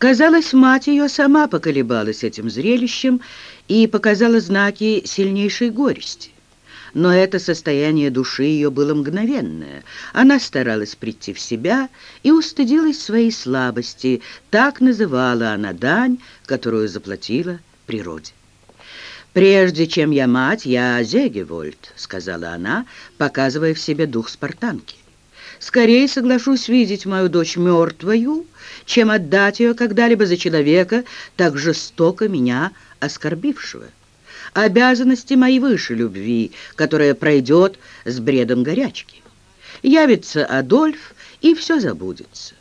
Казалось, мать ее сама поколебалась этим зрелищем и показала знаки сильнейшей горести. Но это состояние души ее было мгновенное. Она старалась прийти в себя и устыдилась своей слабости. Так называла она дань, которую заплатила природе. «Прежде чем я мать, я Зегевольд», — сказала она, показывая в себе дух спартанки. «Скорее соглашусь видеть мою дочь мертвою, чем отдать ее когда-либо за человека, так жестоко меня оскорбившего. Обязанности мои выше любви, которая пройдет с бредом горячки. Явится Адольф, и все забудется.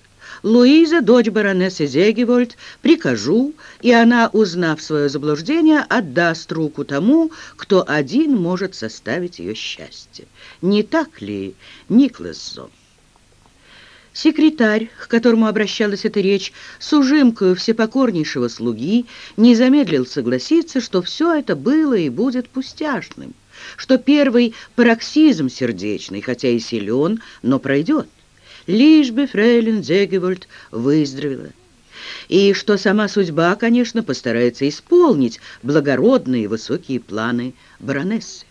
Луиза, дочь баронессы Зегевольд, прикажу, и она, узнав свое заблуждение, отдаст руку тому, кто один может составить ее счастье. Не так ли, Никлас Зон? Секретарь, к которому обращалась эта речь, с ужимкою всепокорнейшего слуги, не замедлил согласиться, что все это было и будет пустяшным, что первый пароксизм сердечный, хотя и силен, но пройдет лишь бы фрейлин Зегевольд выздоровела. И что сама судьба, конечно, постарается исполнить благородные высокие планы баронессы.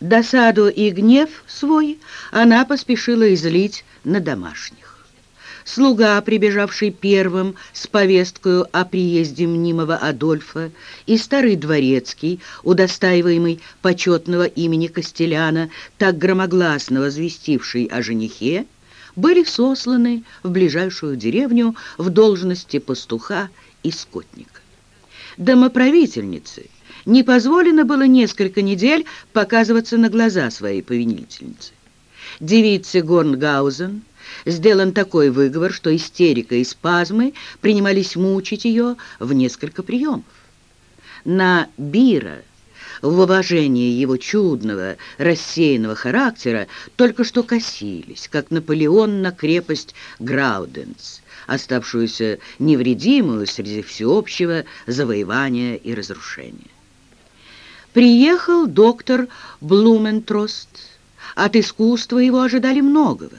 Досаду и гнев свой она поспешила излить на домашних. Слуга, прибежавший первым с повесткою о приезде мнимого Адольфа, и старый дворецкий, удостаиваемый почетного имени Костеляна, так громогласно возвестивший о женихе, были сосланы в ближайшую деревню в должности пастуха и скотника. Домоправительнице не позволено было несколько недель показываться на глаза своей повинительницы. Девице Горнгаузен сделан такой выговор, что истерика и спазмы принимались мучить ее в несколько приемов. На Бира в уважении его чудного, рассеянного характера только что косились, как Наполеон на крепость Грауденс, оставшуюся невредимую среди всеобщего завоевания и разрушения. Приехал доктор Блументрост. От искусства его ожидали многого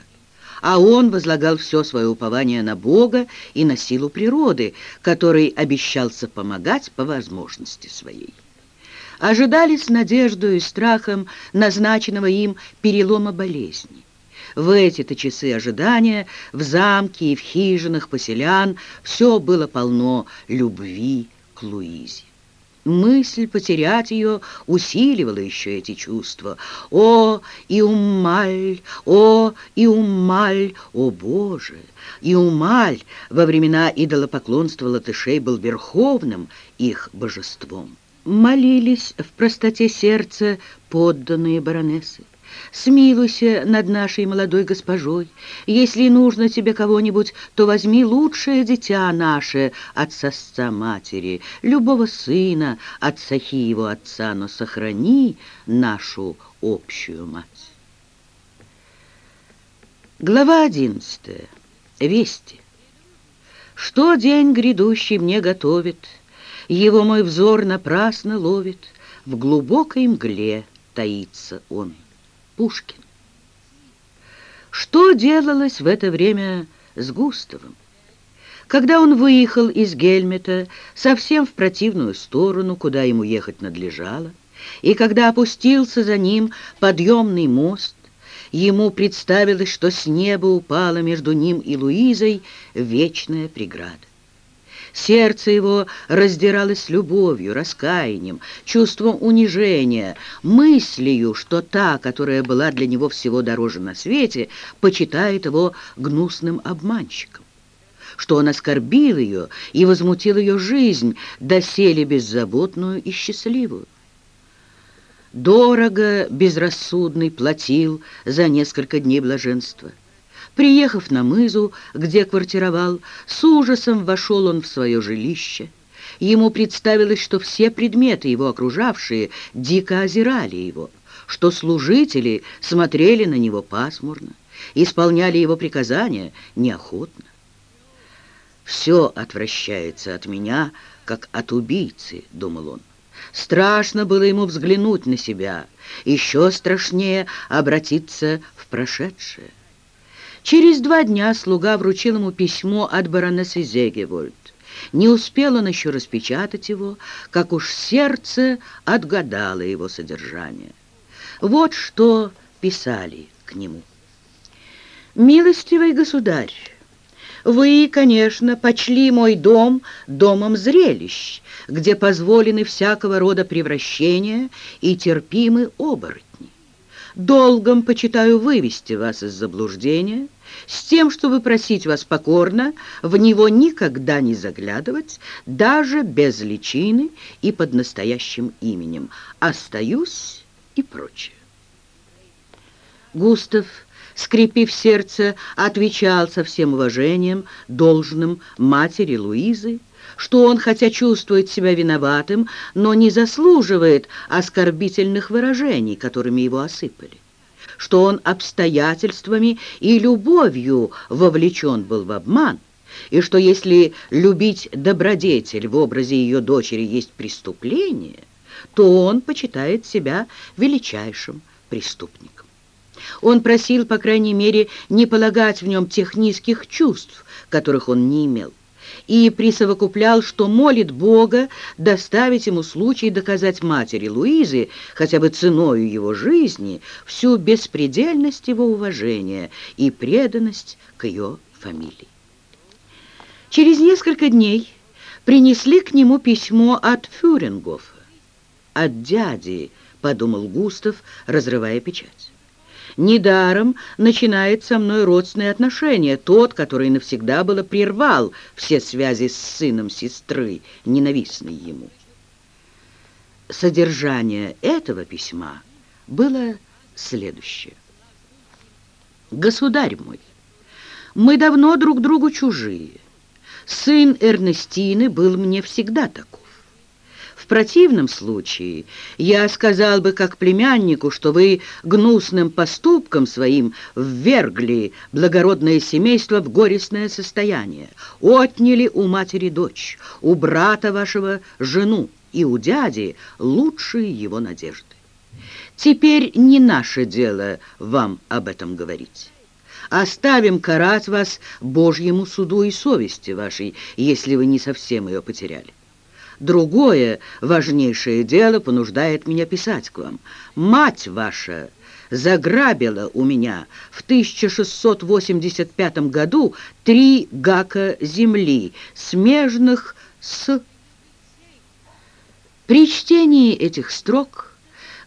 а он возлагал все свое упование на Бога и на силу природы, которой обещался помогать по возможности своей ожидали с надеждой и страхом назначенного им перелома болезни. В эти-то часы ожидания в замке и в хижинах поселян все было полно любви к Луизе. Мысль потерять ее усиливала еще эти чувства. «О, Иумаль! О, Иумаль! О, Боже!» Иумаль во времена идолопоклонства латышей был верховным их божеством молились в простоте сердца подданные баронессы. Смилуйся над нашей молодой госпожой. Если нужно тебе кого-нибудь, то возьми лучшее дитя наше от сосца матери, любого сына от сахи его отца, но сохрани нашу общую мать. Глава одиннадцатая. Вести. Что день грядущий мне готовит — его мой взор напрасно ловит, В глубокой мгле таится он. Пушкин. Что делалось в это время с Густавом? Когда он выехал из Гельмета совсем в противную сторону, куда ему ехать надлежало, и когда опустился за ним подъемный мост, ему представилось, что с неба упала между ним и Луизой вечная преграда. Сердце его раздиралось любовью, раскаянием, чувством унижения, мыслью, что та, которая была для него всего дороже на свете, почитает его гнусным обманщиком что он оскорбил ее и возмутил ее жизнь, доселе беззаботную и счастливую. Дорого безрассудный платил за несколько дней блаженства. Приехав на мызу, где квартировал, с ужасом вошел он в свое жилище. Ему представилось, что все предметы, его окружавшие, дико озирали его, что служители смотрели на него пасмурно, исполняли его приказания неохотно. «Все отвращается от меня, как от убийцы», — думал он. Страшно было ему взглянуть на себя, еще страшнее обратиться в прошедшее. Через два дня слуга вручил ему письмо от баронессы Зегевольд. Не успел он еще распечатать его, как уж сердце отгадало его содержание. Вот что писали к нему. «Милостивый государь, вы, конечно, почли мой дом домом зрелищ, где позволены всякого рода превращения и терпимы оборотни. Долгом почитаю вывести вас из заблуждения, с тем, чтобы просить вас покорно в него никогда не заглядывать, даже без личины и под настоящим именем. Остаюсь и прочее. Густав, скрипив сердце, отвечал со всем уважением, должным матери Луизы, что он, хотя чувствует себя виноватым, но не заслуживает оскорбительных выражений, которыми его осыпали что он обстоятельствами и любовью вовлечен был в обман, и что если любить добродетель в образе ее дочери есть преступление, то он почитает себя величайшим преступником. Он просил, по крайней мере, не полагать в нем тех низких чувств, которых он не имел и присовокуплял, что молит Бога доставить ему случай доказать матери Луизы, хотя бы ценою его жизни, всю беспредельность его уважения и преданность к ее фамилии. Через несколько дней принесли к нему письмо от Фюрингофа. «От дяди», — подумал Густав, разрывая печать. Недаром начинает со мной родственные отношения, тот, который навсегда было прервал все связи с сыном сестры, ненавистной ему. Содержание этого письма было следующее. «Государь мой, мы давно друг другу чужие. Сын Эрнестины был мне всегда такой противном случае я сказал бы как племяннику, что вы гнусным поступком своим ввергли благородное семейство в горестное состояние, отняли у матери дочь, у брата вашего жену и у дяди лучшие его надежды. Теперь не наше дело вам об этом говорить. Оставим карать вас Божьему суду и совести вашей, если вы не совсем ее потеряли. Другое важнейшее дело понуждает меня писать к вам. Мать ваша заграбила у меня в 1685 году три гака земли, смежных с... При чтении этих строк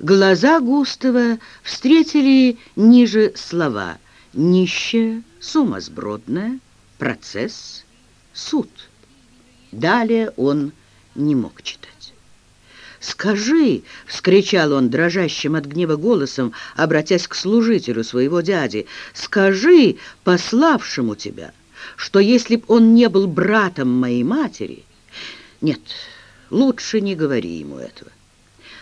глаза Густава встретили ниже слова «нищая», «сумасбродная», «процесс», «суд». Далее он не мог читать. «Скажи!» — вскричал он дрожащим от гнева голосом, обратясь к служителю своего дяди. «Скажи, пославшему тебя, что если б он не был братом моей матери...» «Нет, лучше не говори ему этого.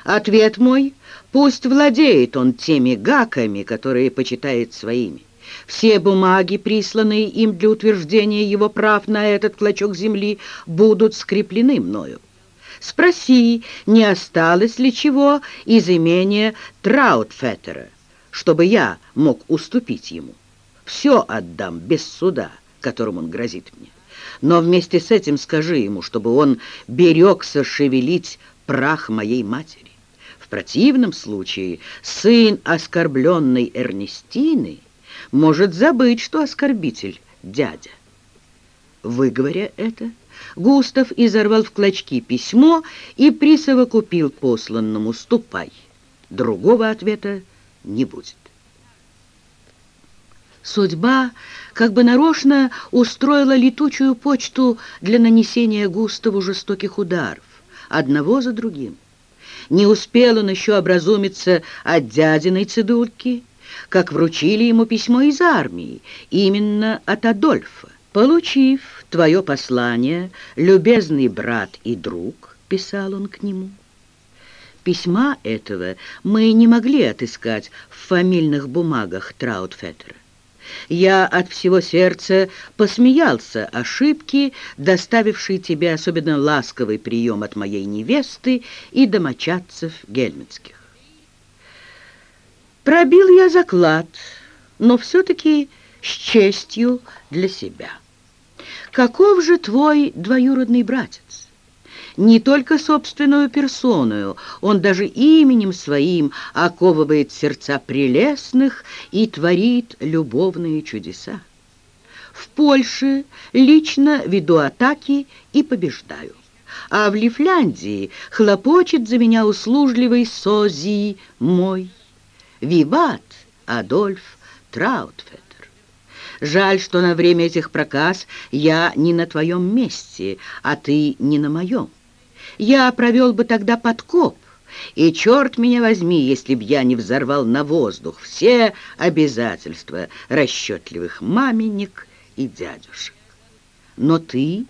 Ответ мой — пусть владеет он теми гаками, которые почитает своими. Все бумаги, присланные им для утверждения его прав на этот клочок земли, будут скреплены мною. Спроси, не осталось ли чего из имения Траутфеттера, чтобы я мог уступить ему. Все отдам без суда, которым он грозит мне. Но вместе с этим скажи ему, чтобы он берегся шевелить прах моей матери. В противном случае сын оскорбленной Эрнестины — может забыть, что оскорбитель дядя. Выговоря это, Густав изорвал в клочки письмо и присовокупил посланному «ступай». Другого ответа не будет. Судьба как бы нарочно устроила летучую почту для нанесения Густаву жестоких ударов, одного за другим. Не успел он еще образумиться от дядиной цедульки, как вручили ему письмо из армии, именно от Адольфа. «Получив твое послание, любезный брат и друг», — писал он к нему, Письма этого мы не могли отыскать в фамильных бумагах Траутфеттера. Я от всего сердца посмеялся ошибки, доставившей тебе особенно ласковый прием от моей невесты и домочадцев гельминских. Пробил я заклад, но все-таки с честью для себя. Каков же твой двоюродный братец? Не только собственную персоною, он даже именем своим оковывает сердца прелестных и творит любовные чудеса. В Польше лично веду атаки и побеждаю. А в Лифляндии хлопочет за меня услужливый Сози мой. Виват Адольф Траутфеттер. Жаль, что на время этих проказ я не на твоем месте, а ты не на моем. Я провел бы тогда подкоп, и черт меня возьми, если б я не взорвал на воздух все обязательства расчетливых маменек и дядюшек. Но ты,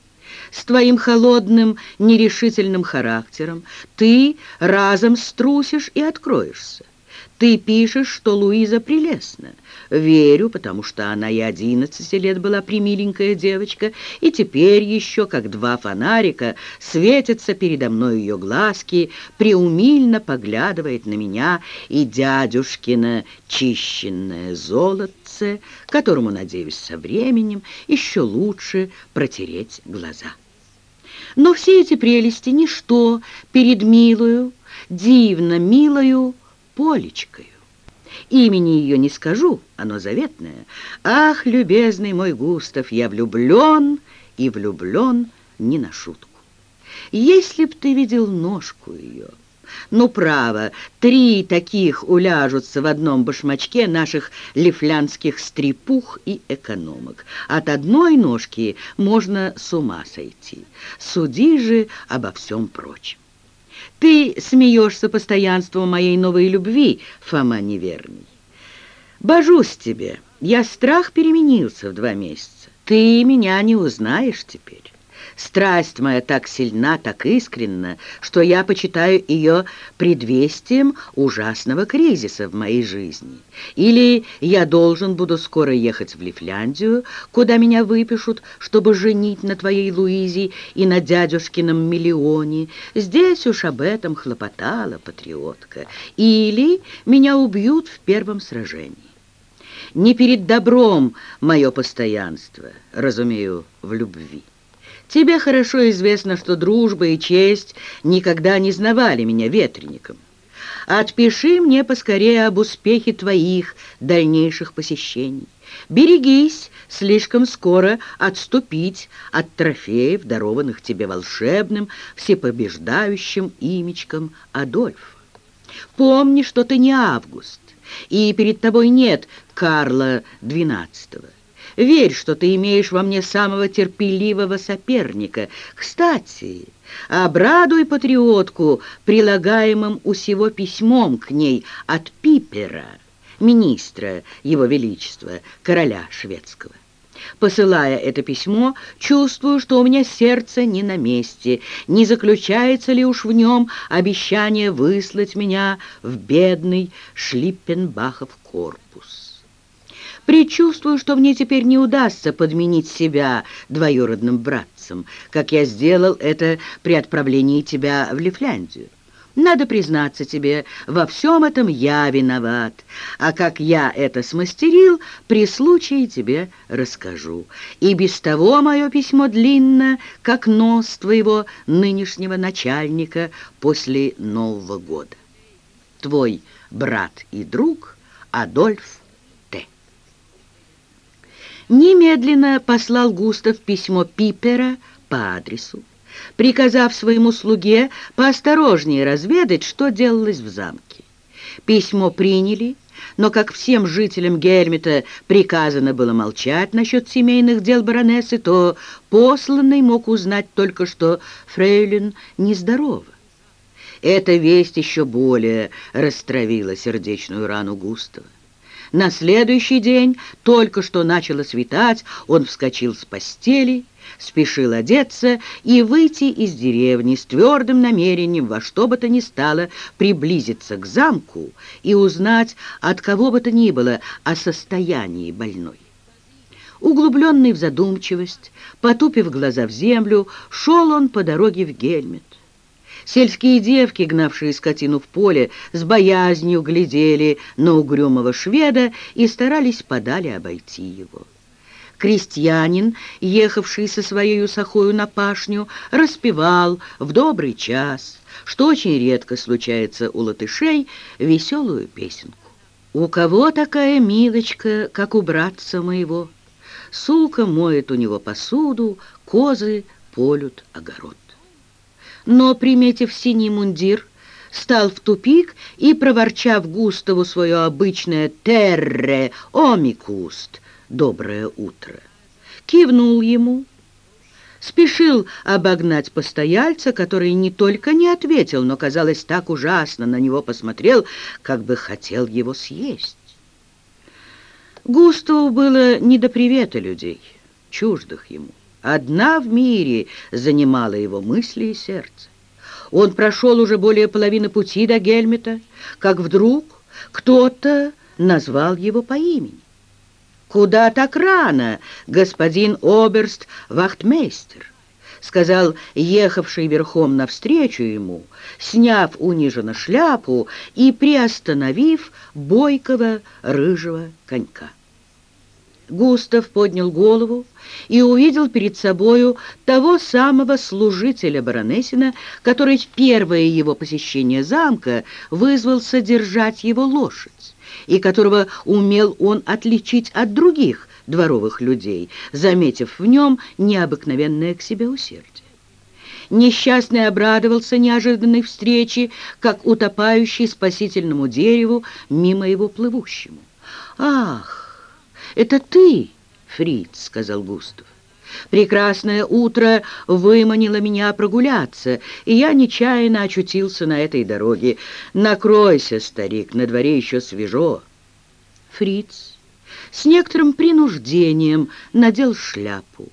с твоим холодным, нерешительным характером, ты разом струсишь и откроешься. Ты пишешь, что Луиза прелестна. Верю, потому что она и одиннадцати лет была примиленькая девочка, и теперь еще, как два фонарика, светятся передо мной ее глазки, преумильно поглядывает на меня и дядюшкино чищенное золотце, которому, надеюсь, со временем еще лучше протереть глаза. Но все эти прелести — ничто перед милую, дивно милою, Полечкою. Имени ее не скажу, оно заветное. Ах, любезный мой Густав, я влюблен и влюблен не на шутку. Если б ты видел ножку ее... Ну, право, три таких уляжутся в одном башмачке наших лифлянских стрепух и экономок. От одной ножки можно с ума сойти. Суди же обо всем прочем. Ты смеешься постоянством моей новой любви, Фома неверный. Божусь тебе, я страх переменился в два месяца. Ты меня не узнаешь теперь. Страсть моя так сильна, так искренна, что я почитаю ее предвестием ужасного кризиса в моей жизни. Или я должен буду скоро ехать в Лифляндию, куда меня выпишут, чтобы женить на твоей Луизе и на дядюшкином миллионе. Здесь уж об этом хлопотала патриотка. Или меня убьют в первом сражении. Не перед добром мое постоянство, разумею, в любви. Тебе хорошо известно, что дружба и честь никогда не знавали меня ветреником. Отпиши мне поскорее об успехе твоих дальнейших посещений. Берегись слишком скоро отступить от трофеев, дарованных тебе волшебным, всепобеждающим имечком Адольфа. Помни, что ты не Август, и перед тобой нет Карла XII. Верь, что ты имеешь во мне самого терпеливого соперника. Кстати, обрадуй патриотку прилагаемым у сего письмом к ней от Пипера, министра Его Величества, короля шведского. Посылая это письмо, чувствую, что у меня сердце не на месте, не заключается ли уж в нем обещание выслать меня в бедный Шлиппенбахов корпус. Предчувствую, что мне теперь не удастся подменить себя двоюродным братцем, как я сделал это при отправлении тебя в Лифляндию. Надо признаться тебе, во всем этом я виноват, а как я это смастерил, при случае тебе расскажу. И без того мое письмо длинно, как нос твоего нынешнего начальника после Нового года. Твой брат и друг Адольф Немедленно послал Густав письмо Пипера по адресу, приказав своему слуге поосторожнее разведать, что делалось в замке. Письмо приняли, но, как всем жителям Гермита приказано было молчать насчет семейных дел баронессы, то посланный мог узнать только, что фрейлин нездорова. Эта весть еще более растравила сердечную рану Густава. На следующий день, только что начало светать, он вскочил с постели, спешил одеться и выйти из деревни с твердым намерением во что бы то ни стало приблизиться к замку и узнать от кого бы то ни было о состоянии больной. Углубленный в задумчивость, потупив глаза в землю, шел он по дороге в Гельмет. Сельские девки, гнавшие скотину в поле, с боязнью глядели на угрюмого шведа и старались подали обойти его. Крестьянин, ехавший со своей сахою на пашню, распевал в добрый час, что очень редко случается у латышей, веселую песенку. «У кого такая милочка, как у братца моего? Сулка моет у него посуду, козы полют огород» но, приметив синий мундир, стал в тупик и, проворчав Густаву свое обычное «терре омикуст» — «доброе утро», кивнул ему, спешил обогнать постояльца, который не только не ответил, но, казалось, так ужасно на него посмотрел, как бы хотел его съесть. Густаву было не до привета людей, чуждых ему. Одна в мире занимала его мысли и сердце. Он прошел уже более половины пути до Гельмета, как вдруг кто-то назвал его по имени. «Куда так рано, господин Оберст-вахтмейстер?» сказал ехавший верхом навстречу ему, сняв униженно шляпу и приостановив бойкого рыжего конька. Густав поднял голову и увидел перед собою того самого служителя баронессина, который в первое его посещение замка вызвал содержать его лошадь, и которого умел он отличить от других дворовых людей, заметив в нем необыкновенное к себе усердие. Несчастный обрадовался неожиданной встрече, как утопающий спасительному дереву мимо его плывущему. «Ах!» «Это ты, Фриц», — сказал Густав. «Прекрасное утро выманило меня прогуляться, и я нечаянно очутился на этой дороге. Накройся, старик, на дворе еще свежо». Фриц с некоторым принуждением надел шляпу.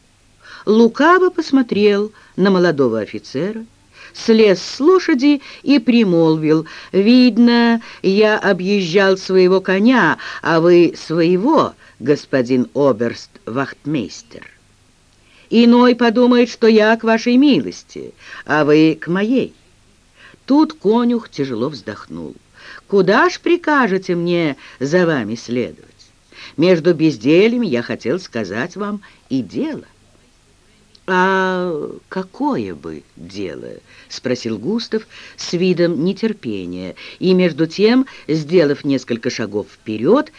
Лукаво посмотрел на молодого офицера, слез с лошади и примолвил, «Видно, я объезжал своего коня, а вы своего» господин оберст-вахтмейстер. Иной подумает, что я к вашей милости, а вы к моей. Тут конюх тяжело вздохнул. Куда ж прикажете мне за вами следовать? Между бездельем я хотел сказать вам и дело. «А какое бы дело?» — спросил Густав с видом нетерпения, и между тем, сделав несколько шагов вперед,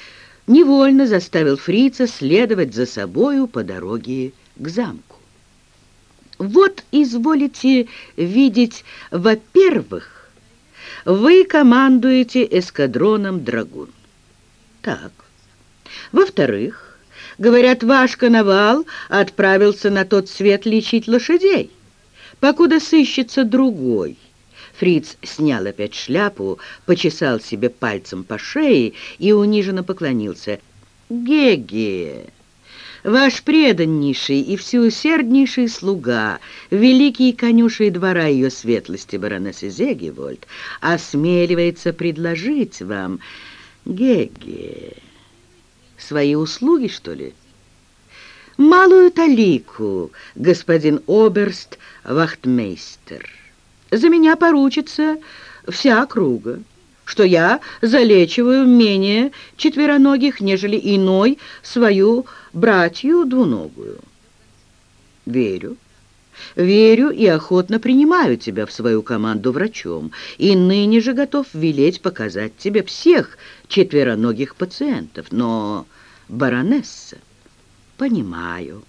невольно заставил фрица следовать за собою по дороге к замку. Вот изволите видеть, во-первых, вы командуете эскадроном «Драгун». Так. Во-вторых, говорят, ваш коновал отправился на тот свет лечить лошадей, покуда сыщется другой – Фриц снял опять шляпу, почесал себе пальцем по шее и униженно поклонился. «Геге!» Ваш преданнейший и всеусерднейший слуга, великий конюшей двора ее светлости баронессы Зегевольд, осмеливается предложить вам, Геге, свои услуги, что ли? Малую талику, господин Оберст Вахтмейстер за меня поручится вся округа, что я залечиваю менее четвероногих, нежели иной свою братью двуногую. Верю. Верю и охотно принимаю тебя в свою команду врачом, и ныне же готов велеть показать тебе всех четвероногих пациентов. Но, баронесса, понимаю,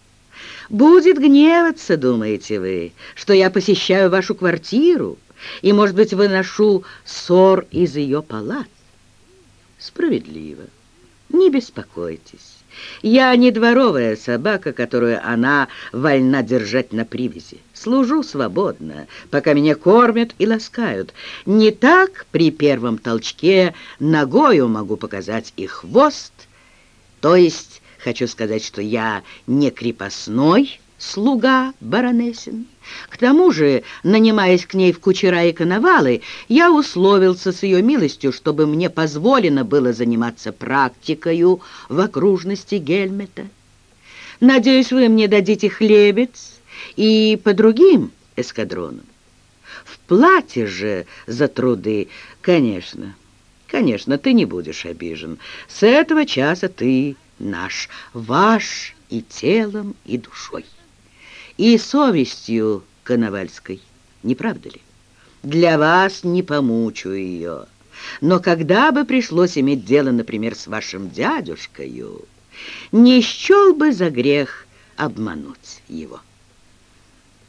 Будет гневаться, думаете вы, что я посещаю вашу квартиру и, может быть, выношу ссор из ее палат? Справедливо. Не беспокойтесь. Я не дворовая собака, которую она вольна держать на привязи. Служу свободно, пока меня кормят и ласкают. Не так при первом толчке ногою могу показать и хвост, то есть Хочу сказать, что я не крепостной слуга баронессин. К тому же, нанимаясь к ней в кучера и коновалы, я условился с ее милостью, чтобы мне позволено было заниматься практикою в окружности Гельмета. Надеюсь, вы мне дадите хлебец и по другим эскадронам. в плате же за труды. Конечно, конечно, ты не будешь обижен. С этого часа ты наш, ваш и телом, и душой, и совестью Коновальской, не правда ли? Для вас не помучу ее». Но когда бы пришлось иметь дело, например, с вашим дядюшкою, не счел бы за грех обмануть его.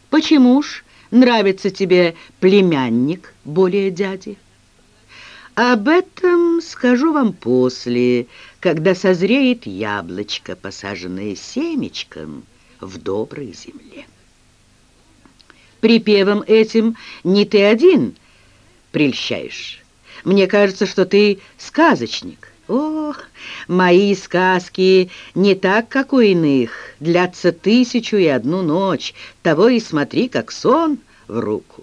Почему ж нравится тебе племянник более дяди? Об этом скажу вам после, когда созреет яблочко, посаженное семечком в доброй земле. Припевом этим не ты один прельщаешь. Мне кажется, что ты сказочник. Ох, мои сказки не так, как у иных, длятся тысячу и одну ночь, того и смотри, как сон в руку.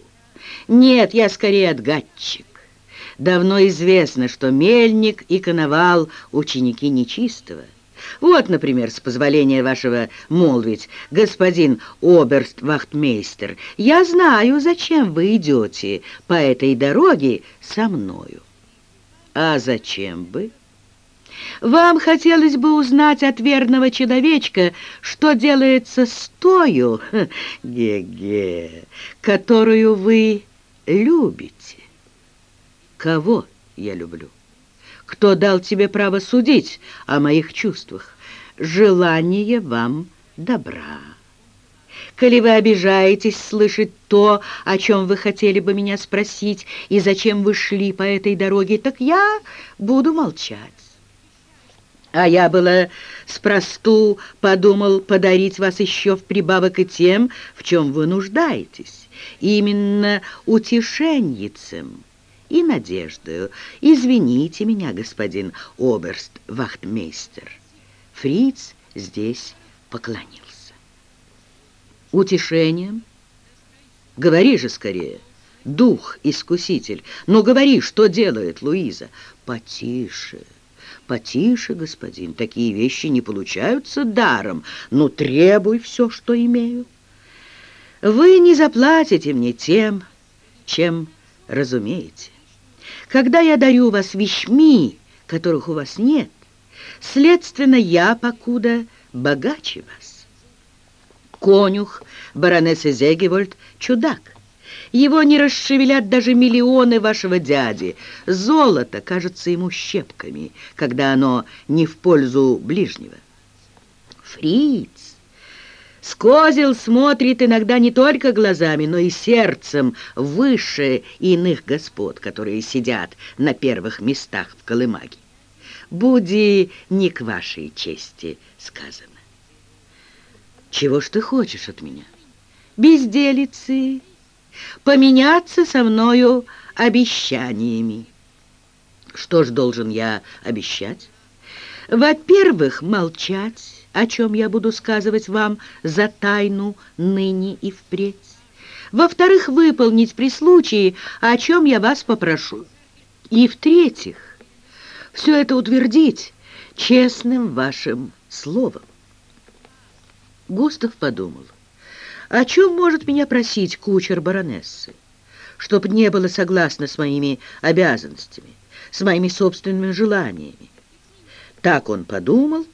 Нет, я скорее отгадчик. Давно известно, что мельник и коновал — ученики нечистого. Вот, например, с позволения вашего молвить, господин оберст-вахтмейстер, я знаю, зачем вы идете по этой дороге со мною. А зачем бы? Вам хотелось бы узнать от верного человечка, что делается с тою, ге-ге, которую вы любите. Кого я люблю? Кто дал тебе право судить о моих чувствах? Желание вам добра. Коли вы обижаетесь слышать то, о чем вы хотели бы меня спросить, и зачем вы шли по этой дороге, так я буду молчать. А я было спросту подумал подарить вас еще в прибавок и тем, в чем вы нуждаетесь, именно утешенницем и надеждою. «Извините меня, господин оберст-вахтмейстер». Фриц здесь поклонился. «Утешением? Говори же скорее, дух-искуситель. Ну, говори, что делает Луиза?» «Потише». «Потише, господин, такие вещи не получаются даром. Ну, требуй все, что имею. Вы не заплатите мне тем, чем разумеете. Когда я дарю вас вещми, которых у вас нет, следственно, я, покуда, богаче вас. Конюх баронессы Зегевольд — чудак. Его не расшевелят даже миллионы вашего дяди. Золото кажется ему щепками, когда оно не в пользу ближнего. Фриц Скозел смотрит иногда не только глазами, но и сердцем выше иных господ, которые сидят на первых местах в Колымаге. Буди не к вашей чести сказано. Чего ж ты хочешь от меня? Безделицы, поменяться со мною обещаниями. Что ж должен я обещать? Во-первых, молчать, о чем я буду сказывать вам за тайну ныне и впредь. Во-вторых, выполнить при случае, о чем я вас попрошу. И в-третьих, все это утвердить честным вашим словом. Густав подумал, о чем может меня просить кучер баронессы, чтоб не было согласно с моими обязанностями, с моими собственными желаниями. Так он подумал,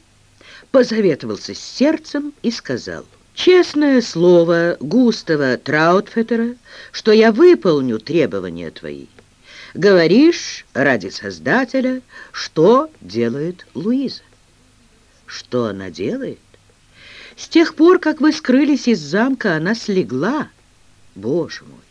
позаветовался с сердцем и сказал, «Честное слово Густава Траутфеттера, что я выполню требования твои. Говоришь ради Создателя, что делает Луиза?» «Что она делает?» «С тех пор, как вы скрылись из замка, она слегла. Боже мой!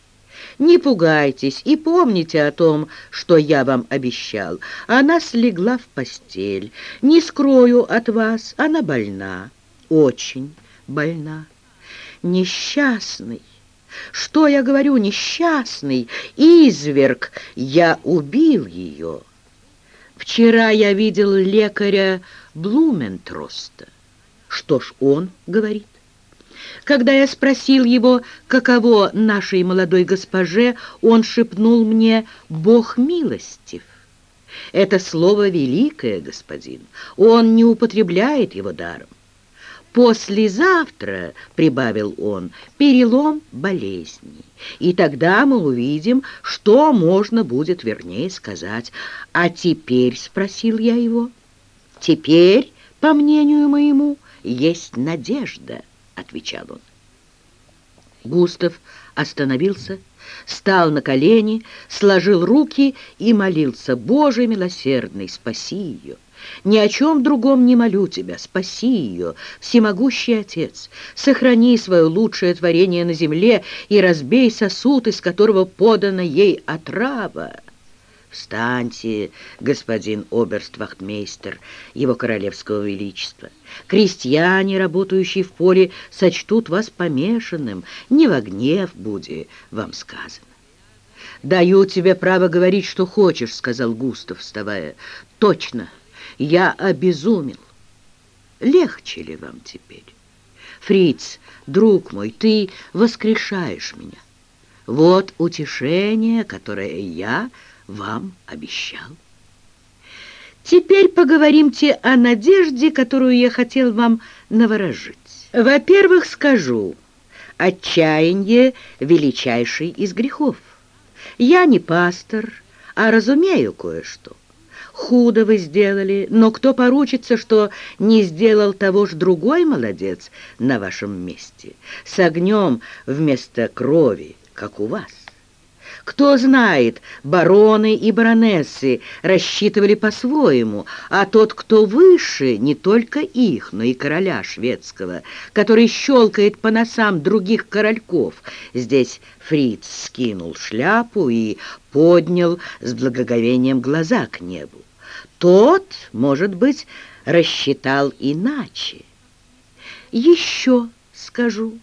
Не пугайтесь и помните о том, что я вам обещал. Она слегла в постель. Не скрою от вас, она больна, очень больна. Несчастный. Что я говорю, несчастный, изверг, я убил ее. Вчера я видел лекаря Блументроста. Что ж он говорит? Когда я спросил его, каково нашей молодой госпоже, он шепнул мне «Бог милостив». Это слово великое, господин. Он не употребляет его даром. Послезавтра, прибавил он, перелом болезни. И тогда мы увидим, что можно будет вернее сказать. А теперь, спросил я его, теперь, по мнению моему, есть надежда, отвечал он. Густав остановился, стал на колени, сложил руки и молился, «Боже милосердный, спаси ее!» Ни о чем другом не молю тебя, спаси ее, всемогущий Отец, сохрани свое лучшее творение на земле и разбей сосуд, из которого подана ей отрава. «Встаньте, господин оберствахтмейстер, его королевского величества. Крестьяне, работающие в поле, сочтут вас помешанным, не во гнев буде вам сказано». «Даю тебе право говорить, что хочешь», — сказал Густав, вставая. «Точно, я обезумел. Легче ли вам теперь? Фриц, друг мой, ты воскрешаешь меня. Вот утешение, которое я вам обещал. Теперь поговоримте о надежде, которую я хотел вам наворожить. Во-первых, скажу, отчаяние — величайший из грехов. Я не пастор, а разумею кое-что. Худо вы сделали, но кто поручится, что не сделал того ж другой молодец на вашем месте, с огнем вместо крови, как у вас? Кто знает, бароны и баронессы рассчитывали по-своему, а тот, кто выше, не только их, но и короля шведского, который щелкает по носам других корольков. Здесь Фриц скинул шляпу и поднял с благоговением глаза к небу. Тот, может быть, рассчитал иначе. Еще скажу.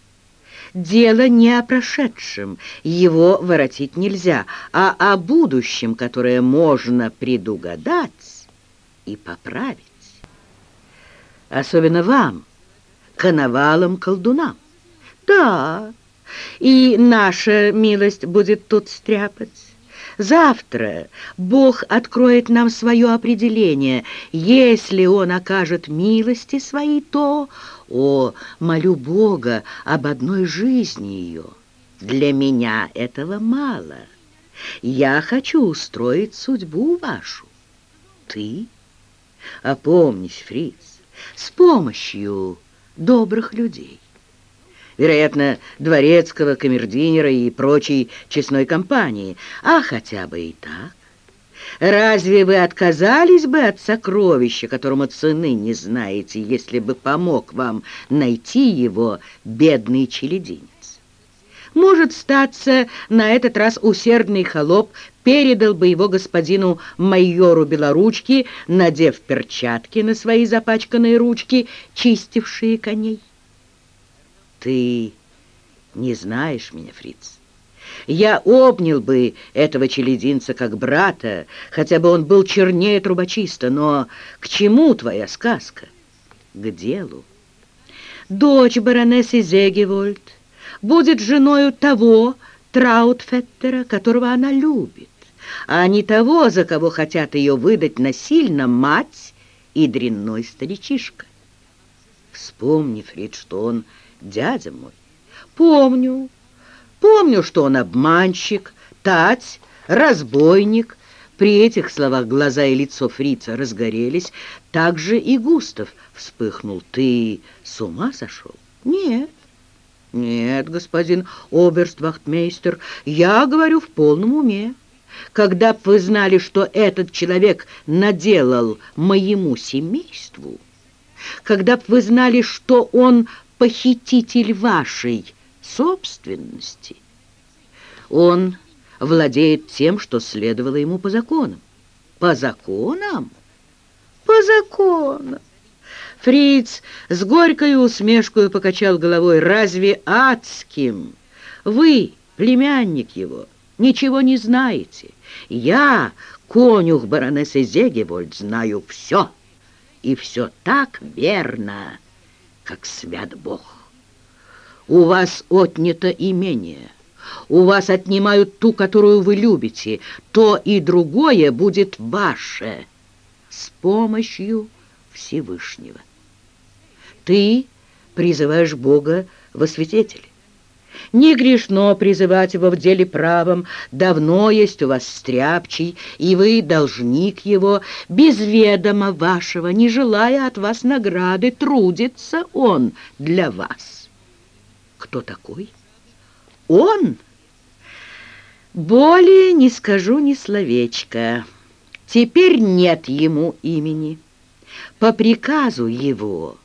Дело не о прошедшем, его воротить нельзя, а о будущем, которое можно предугадать и поправить. Особенно вам, коновалам колдунам. Да, и наша милость будет тут стряпать. Завтра Бог откроет нам свое определение. Если Он окажет милости свои, то о, молю Бога об одной жизни ее. Для меня этого мало. Я хочу устроить судьбу вашу. Ты? Опомнись, Фриц, с помощью добрых людей. Вероятно, дворецкого, камердинера и прочей честной компании. А хотя бы и так. Разве вы отказались бы от сокровища, которому цены не знаете, если бы помог вам найти его бедный челединец? Может, статься, на этот раз усердный холоп передал бы его господину майору Белоручки, надев перчатки на свои запачканные ручки, чистившие коней. Ты не знаешь меня, Фриц. Я обнял бы этого челединца как брата, хотя бы он был чернее трубочиста, но к чему твоя сказка? К делу. Дочь баронессы Зегевольд будет женою того Траутфеттера, которого она любит, а не того, за кого хотят ее выдать насильно мать и дрянной старичишка. Вспомни, Фрид, дядя мой. Помню, Помню, что он обманщик, тать, разбойник. При этих словах глаза и лицо фрица разгорелись. Так же и Густав вспыхнул. Ты с ума сошел? Нет. Нет, господин оберствахтмейстер, я говорю в полном уме. Когда б вы знали, что этот человек наделал моему семейству, когда б вы знали, что он похититель вашей собственности. Он владеет тем, что следовало ему по законам. По законам? По законам. Фриц с горькой усмешкой покачал головой. «Разве адским? Вы, племянник его, ничего не знаете. Я, конюх баронессы Зегевольд, знаю все. И все так верно, как свят Бог». У вас отнято имение. У вас отнимают ту, которую вы любите. То и другое будет ваше с помощью Всевышнего. Ты призываешь Бога во свидетели. Не грешно призывать его в деле правом, давно есть у вас стряпчий, и вы должник его, без ведома вашего, не желая от вас награды, трудится он для вас. Кто такой? Он? Более не скажу ни словечка. Теперь нет ему имени. По приказу его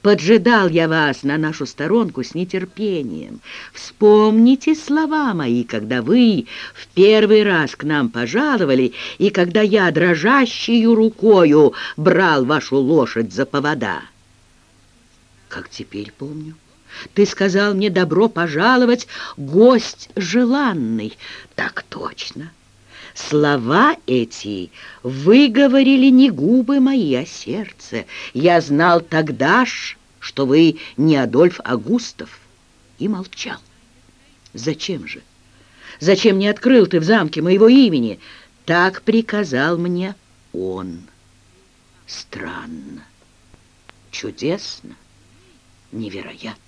поджидал я вас на нашу сторонку с нетерпением. Вспомните слова мои, когда вы в первый раз к нам пожаловали, и когда я дрожащую рукою брал вашу лошадь за повода. Как теперь помню. Ты сказал мне добро пожаловать, гость желанный. Так точно. Слова эти выговорили не губы мои, а сердце. Я знал тогда ж, что вы не Адольф Агустов, и молчал. Зачем же? Зачем не открыл ты в замке моего имени? Так приказал мне он. Странно, чудесно, невероятно.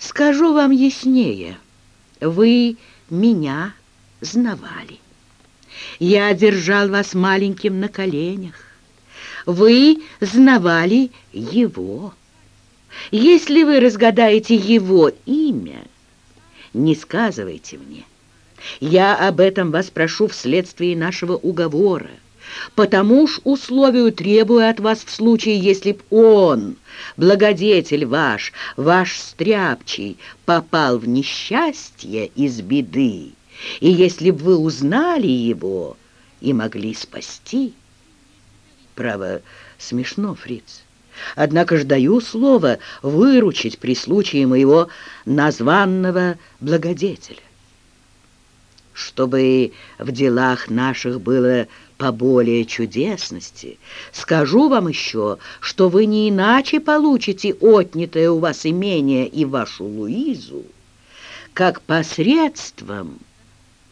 Скажу вам яснее, вы меня знавали. Я держал вас маленьким на коленях. Вы знавали его. Если вы разгадаете его имя, не сказывайте мне. Я об этом вас прошу вследствие нашего уговора. Потому ж условию требую от вас в случае, если б он, благодетель ваш, ваш стряпчий, попал в несчастье из беды, и если бы вы узнали его и могли спасти... Право, смешно, фриц. Однако ж даю слово выручить при случае моего названного благодетеля. Чтобы в делах наших было поболее чудесности, скажу вам еще, что вы не иначе получите отнятое у вас имение и вашу Луизу, как посредством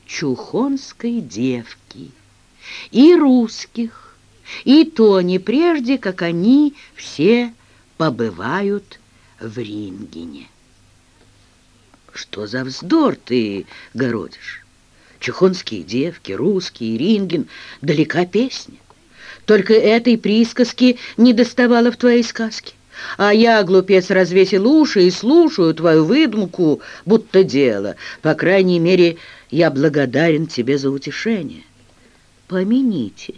чухонской девки и русских, и то не прежде, как они все побывают в Рингене. Что за вздор ты городишь? Чухонские девки, русские, ринген, далека песня. Только этой присказки не доставало в твоей сказке. А я, глупец, развесил уши и слушаю твою выдумку, будто дело. По крайней мере, я благодарен тебе за утешение. Помяните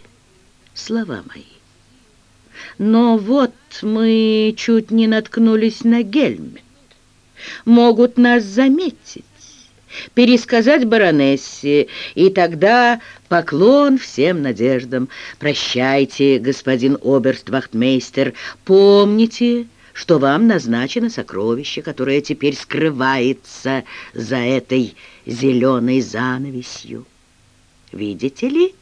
слова мои. Но вот мы чуть не наткнулись на Гельмет. Могут нас заметить пересказать баронессе, и тогда поклон всем надеждам. Прощайте, господин оберствахтмейстер, помните, что вам назначено сокровище, которое теперь скрывается за этой зеленой занавесью. Видите ли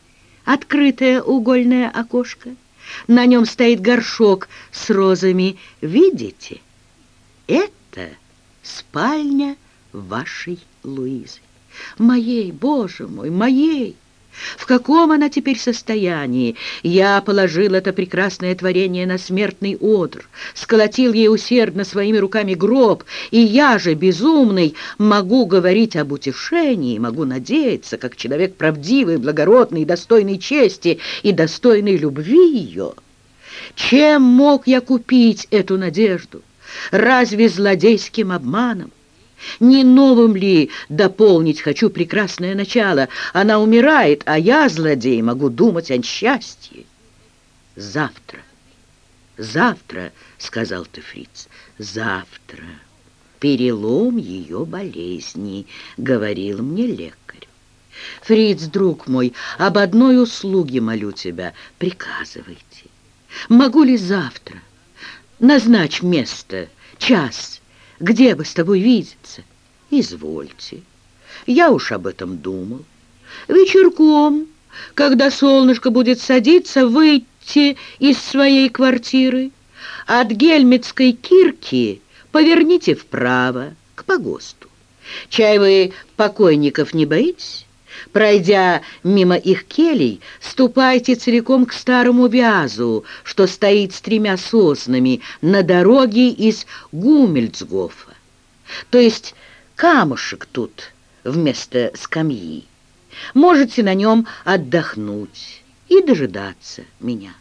открытое угольное окошко? На нем стоит горшок с розами. Видите? Это спальня вашей Луизы. Моей, боже мой, моей! В каком она теперь состоянии? Я положил это прекрасное творение на смертный одр, сколотил ей усердно своими руками гроб, и я же, безумный, могу говорить об утешении, могу надеяться, как человек правдивый, благородный, достойный чести и достойной любви ее. Чем мог я купить эту надежду? Разве злодейским обманом? Не новым ли дополнить хочу прекрасное начало? Она умирает, а я, злодей, могу думать о счастье. Завтра, завтра, сказал ты, фриц, завтра. Перелом ее болезни, говорил мне лекарь. Фриц, друг мой, об одной услуге молю тебя, приказывайте. Могу ли завтра? Назначь место, час, где бы с тобой видеться? Извольте. Я уж об этом думал. Вечерком, когда солнышко будет садиться, выйти из своей квартиры. От Гельмитской кирки поверните вправо, к погосту. Чай вы покойников не боитесь? Пройдя мимо их келей, ступайте целиком к старому вязу, что стоит с тремя соснами на дороге из Гумельцгофа. То есть камушек тут вместо скамьи. Можете на нем отдохнуть и дожидаться меня.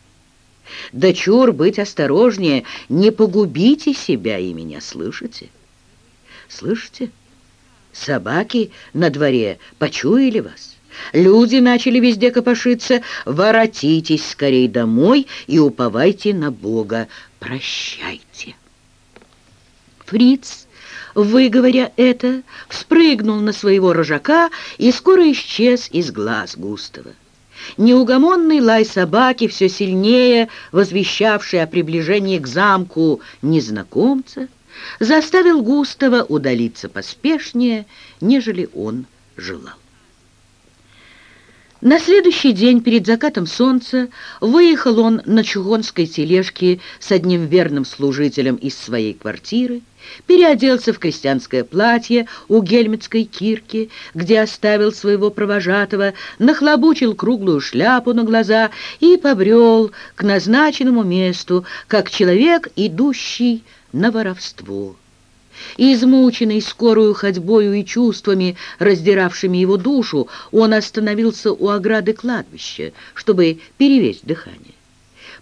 Да чур быть осторожнее, не погубите себя и меня, слышите? Слышите? Собаки на дворе почуяли вас. Люди начали везде копошиться. Воротитесь скорей домой и уповайте на Бога. Прощайте. Фриц, выговоря это, вспрыгнул на своего рожака и скоро исчез из глаз Густава. Неугомонный лай собаки, все сильнее возвещавший о приближении к замку незнакомца, заставил Густава удалиться поспешнее, нежели он желал. На следующий день перед закатом солнца выехал он на чугунской тележке с одним верным служителем из своей квартиры, переоделся в крестьянское платье у гельмитской кирки, где оставил своего провожатого, нахлобучил круглую шляпу на глаза и побрел к назначенному месту, как человек, идущий на воровство. Измученный скорую ходьбою и чувствами, раздиравшими его душу, он остановился у ограды кладбища, чтобы перевесть дыхание.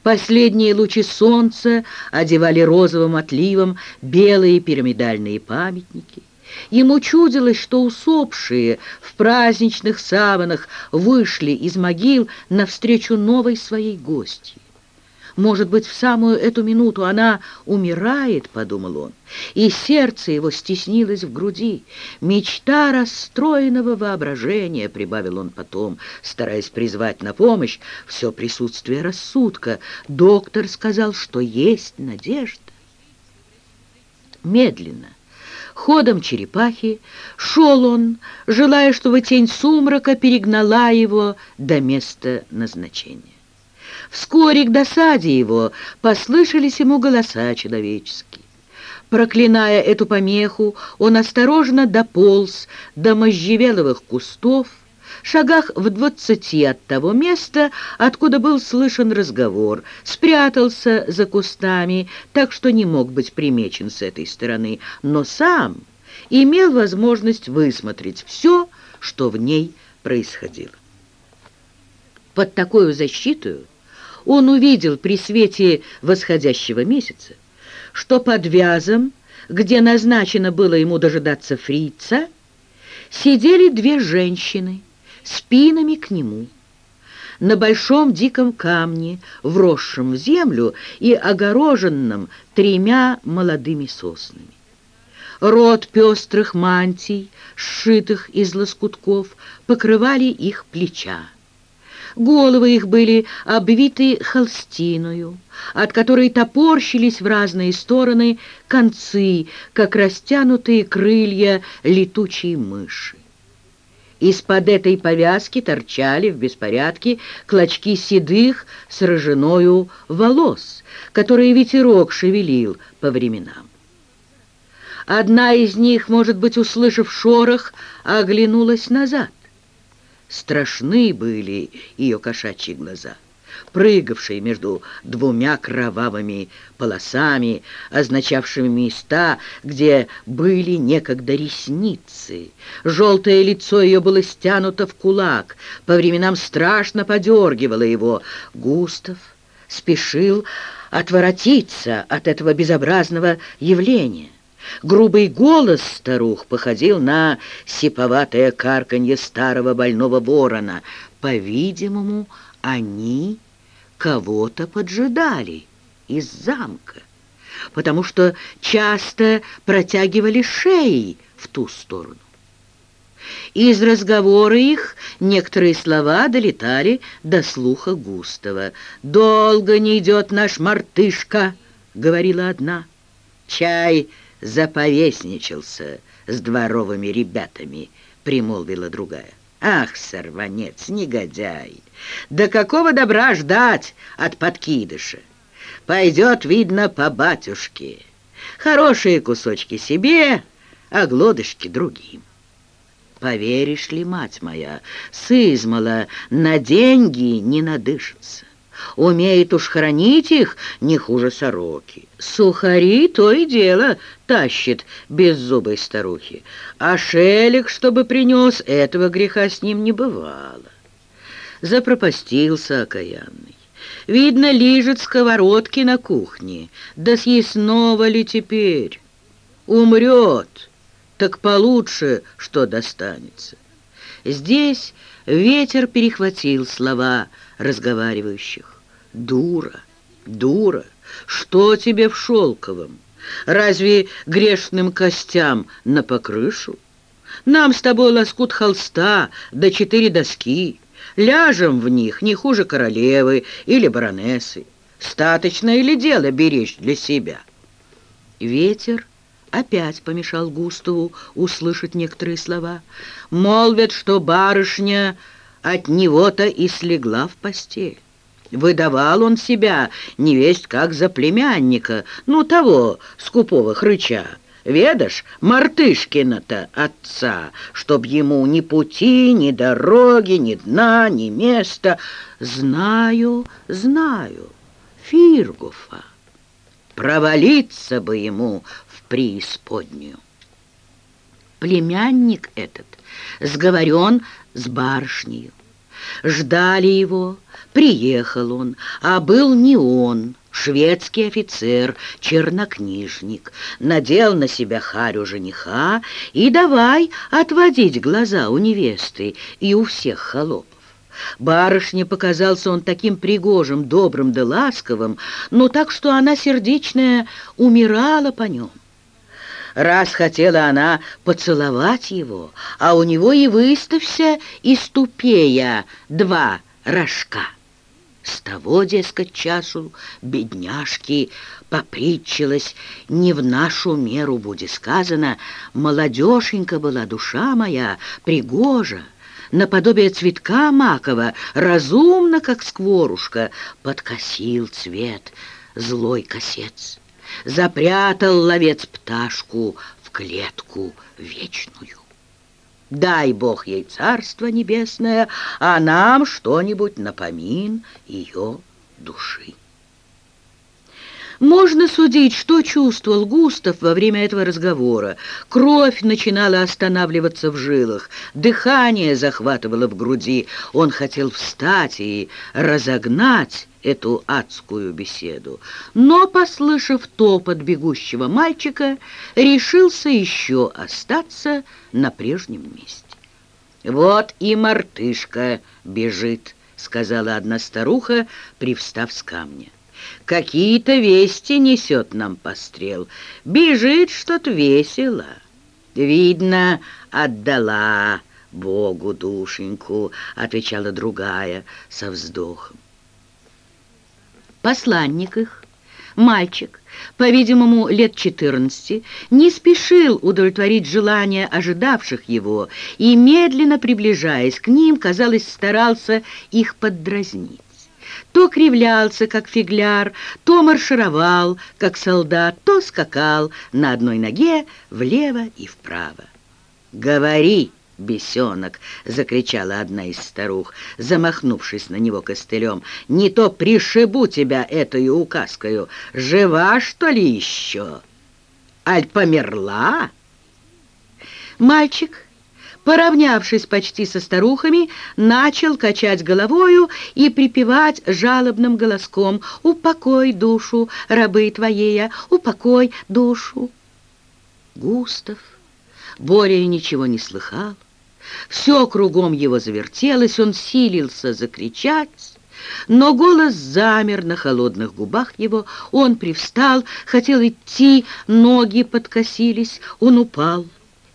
Последние лучи солнца одевали розовым отливом белые пирамидальные памятники. Ему чудилось, что усопшие в праздничных саванах вышли из могил навстречу новой своей гости. Может быть, в самую эту минуту она умирает, подумал он, и сердце его стеснилось в груди. Мечта расстроенного воображения, прибавил он потом, стараясь призвать на помощь все присутствие рассудка. Доктор сказал, что есть надежда. Медленно, ходом черепахи, шел он, желая, чтобы тень сумрака перегнала его до места назначения. Вскоре к досаде его послышались ему голоса человеческие. Проклиная эту помеху, он осторожно дополз до можжевеловых кустов, шагах в двадцати от того места, откуда был слышен разговор, спрятался за кустами, так что не мог быть примечен с этой стороны, но сам имел возможность высмотреть все, что в ней происходило. Под такую защиту он увидел при свете восходящего месяца, что под вязом, где назначено было ему дожидаться фрица, сидели две женщины спинами к нему. На большом диком камне, вросшем в землю и огороженном тремя молодыми соснами. Рот пестрых мантий, сшитых из лоскутков, покрывали их плеча. Головы их были обвиты холстиною, от которой топорщились в разные стороны концы, как растянутые крылья летучей мыши. Из-под этой повязки торчали в беспорядке клочки седых с роженою волос, которые ветерок шевелил по временам. Одна из них, может быть, услышав шорох, оглянулась назад. Страшны были ее кошачьи глаза, прыгавшие между двумя кровавыми полосами, означавшими места, где были некогда ресницы. Желтое лицо ее было стянуто в кулак, по временам страшно подергивало его. Густав спешил отворотиться от этого безобразного явления. Грубый голос старух походил на сиповатое карканье старого больного ворона. По-видимому, они кого-то поджидали из замка, потому что часто протягивали шеи в ту сторону. Из разговора их некоторые слова долетали до слуха Густава. «Долго не идет наш мартышка», — говорила одна. «Чай заповесничался с дворовыми ребятами, примолвила другая. Ах, сорванец, негодяй! Да какого добра ждать от подкидыша? Пойдет, видно, по батюшке. Хорошие кусочки себе, а глодышки другим. Поверишь ли, мать моя, сызмала на деньги не надышится. Умеет уж хранить их не хуже сороки. Сухари то и дело тащит беззубой старухи. А шелик, чтобы принес, этого греха с ним не бывало. Запропастился окаянный. Видно, лижет сковородки на кухне. Да съестного ли теперь? Умрет, так получше, что достанется. Здесь ветер перехватил слова разговаривающих. Дура, дура, что тебе в шелковом? Разве грешным костям на покрышу? Нам с тобой лоскут холста да четыре доски. Ляжем в них не хуже королевы или баронессы. Статочное ли дело беречь для себя? Ветер опять помешал Густаву услышать некоторые слова. Молвят, что барышня от него-то и слегла в постель. Выдавал он себя, невесть как за племянника, ну того, скупого хрыча. Ведаш, Мартышкина-то отца, чтоб ему ни пути, ни дороги, ни дна, ни места. Знаю, знаю, Фиргуфа. Провалиться бы ему в преисподнюю. Племянник этот сговорен с барышнею. Ждали его, приехал он, а был не он, шведский офицер, чернокнижник, надел на себя харю жениха и давай отводить глаза у невесты и у всех холопов. Барышне показался он таким пригожим, добрым да ласковым, но так, что она сердечная умирала по нем. Раз хотела она поцеловать его, а у него и выставься из тупея два рожка. С того, дескать, часу бедняжки попритчилась, не в нашу меру будет сказано, молодешенька была душа моя, пригожа, наподобие цветка макова, разумно, как скворушка, подкосил цвет злой косец запрятал ловец пташку в клетку вечную. Дай Бог ей царство небесное, а нам что-нибудь напомин ее души. Можно судить, что чувствовал Густав во время этого разговора. Кровь начинала останавливаться в жилах, дыхание захватывало в груди. Он хотел встать и разогнать эту адскую беседу, но, послышав топот бегущего мальчика, решился еще остаться на прежнем месте. «Вот и мартышка бежит», — сказала одна старуха, привстав с камня. Какие-то вести несет нам пострел. Бежит что-то весело. Видно, отдала Богу душеньку, отвечала другая со вздохом. Посланник их, мальчик, по-видимому, лет 14, не спешил удовлетворить желания ожидавших его и, медленно приближаясь к ним, казалось, старался их поддразнить то кривлялся, как фигляр, то маршировал, как солдат, то скакал на одной ноге влево и вправо. «Говори!» «Бесенок!» — закричала одна из старух, замахнувшись на него костылем. «Не то пришибу тебя этой указкою! Жива, что ли, еще? Аль померла?» Мальчик поравнявшись почти со старухами, начал качать головою и припевать жалобным голоском «Упокой душу, рабы твоея, упокой душу». Густав более ничего не слыхал. Все кругом его завертелось, он силился закричать, но голос замер на холодных губах его. Он привстал, хотел идти, ноги подкосились, он упал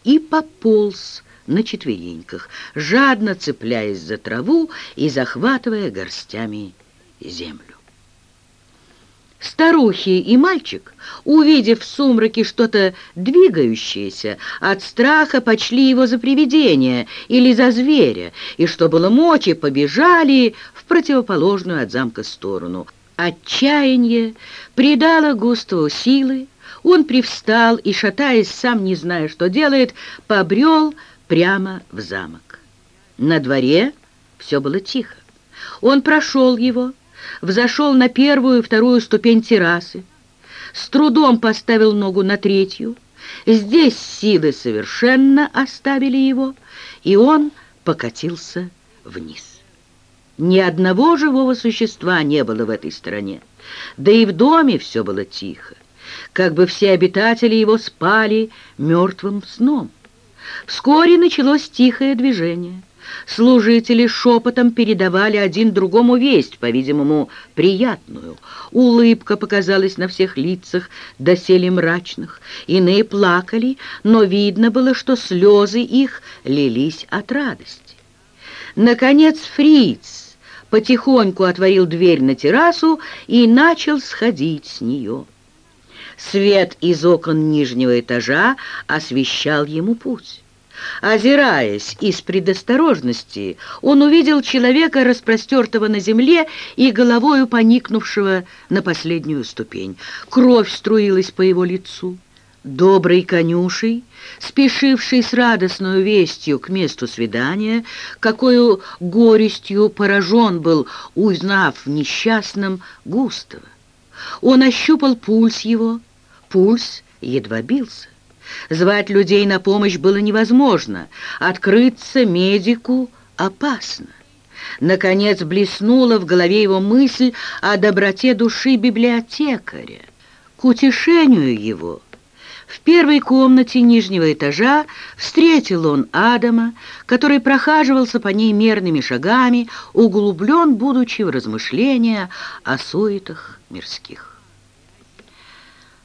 и пополз, на четвереньках, жадно цепляясь за траву и захватывая горстями землю. Старухи и мальчик, увидев в сумраке что-то двигающееся, от страха почли его за привидение или за зверя, и, что было мочи, побежали в противоположную от замка сторону. Отчаяние придало Густаву силы, он привстал и, шатаясь, сам не зная, что делает, побрел прямо в замок. На дворе все было тихо. Он прошел его, взошел на первую и вторую ступень террасы, с трудом поставил ногу на третью. Здесь силы совершенно оставили его, и он покатился вниз. Ни одного живого существа не было в этой стороне, да и в доме все было тихо, как бы все обитатели его спали мертвым сном. Вскоре началось тихое движение. Служители шепотом передавали один другому весть, по-видимому, приятную. Улыбка показалась на всех лицах, доселе мрачных. Иные плакали, но видно было, что слезы их лились от радости. Наконец Фриц потихоньку отворил дверь на террасу и начал сходить с нее. Свет из окон нижнего этажа освещал ему путь. Озираясь из предосторожности, он увидел человека, распростертого на земле и головою поникнувшего на последнюю ступень. Кровь струилась по его лицу. Добрый конюшей, спешивший с радостной вестью к месту свидания, какую горестью поражен был, узнав в несчастном Густава. Он ощупал пульс его, пульс едва бился. Звать людей на помощь было невозможно. Открыться медику опасно. Наконец блеснула в голове его мысль о доброте души библиотекаря. К утешению его в первой комнате нижнего этажа встретил он Адама, который прохаживался по ней мерными шагами, углублен, будучи в размышления о суетах мирских.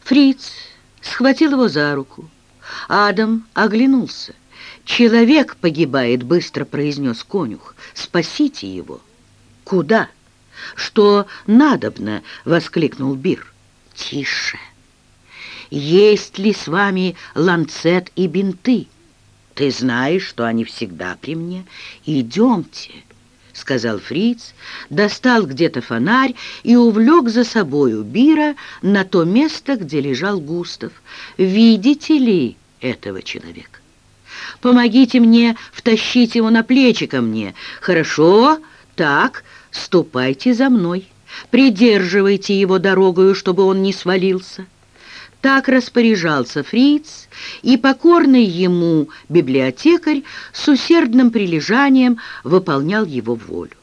Фриц схватил его за руку. Адам оглянулся. «Человек погибает», — быстро произнес конюх. «Спасите его». «Куда?» «Что надобно?» — воскликнул Бир. «Тише! Есть ли с вами ланцет и бинты? Ты знаешь, что они всегда при мне. Идемте!» — сказал Фриц, достал где-то фонарь и увлек за собою Бира на то место, где лежал Густав. «Видите ли этого человека? Помогите мне втащить его на плечи ко мне. Хорошо? Так, ступайте за мной. Придерживайте его дорогою, чтобы он не свалился». Так распоряжался Фриц, и покорный ему библиотекарь с усердным прилежанием выполнял его волю.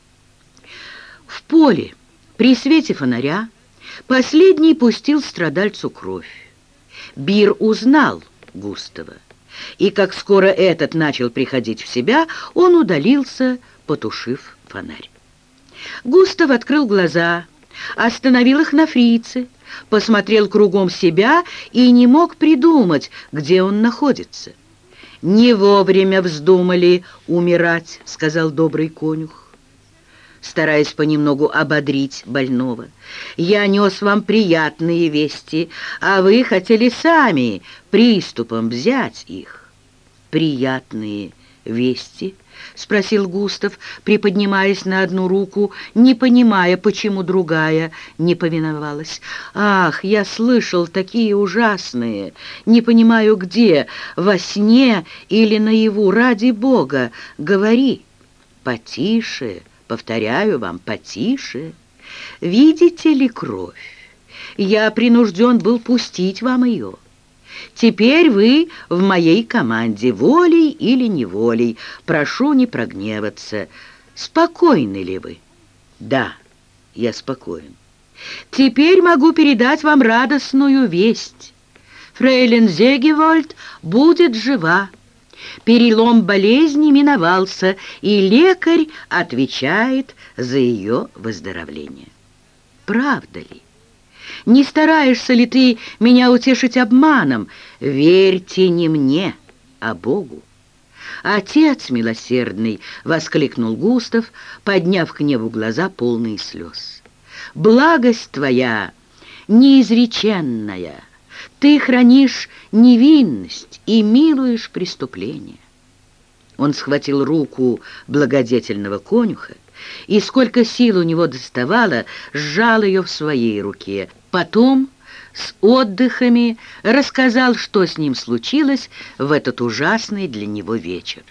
В поле при свете фонаря последний пустил страдальцу кровь. Бир узнал Густава, и как скоро этот начал приходить в себя, он удалился, потушив фонарь. Густав открыл глаза, остановил их на фрице, посмотрел кругом себя и не мог придумать, где он находится. «Не вовремя вздумали умирать», — сказал добрый конюх, стараясь понемногу ободрить больного. «Я нес вам приятные вести, а вы хотели сами приступом взять их». «Приятные вести?» — спросил Густав, приподнимаясь на одну руку, не понимая, почему другая не повиновалась. «Ах, я слышал такие ужасные! Не понимаю, где, во сне или наяву, ради Бога! Говори!» «Потише!» Повторяю вам, потише. Видите ли кровь? Я принужден был пустить вам ее. Теперь вы в моей команде, волей или неволей. Прошу не прогневаться. Спокойны ли вы? Да, я спокоен. Теперь могу передать вам радостную весть. Фрейлин Зегевольд будет жива. Перелом болезни миновался, и лекарь отвечает за ее выздоровление. Правда ли? Не стараешься ли ты меня утешить обманом? Верьте не мне, а Богу. «Отец милосердный!» — воскликнул Густав, подняв к небу глаза полные слез. «Благость твоя неизреченная, ты хранишь невинность и милуешь преступление». Он схватил руку благодетельного конюха, и сколько сил у него доставало, сжал ее в своей руке. Потом с отдыхами, рассказал, что с ним случилось в этот ужасный для него вечер.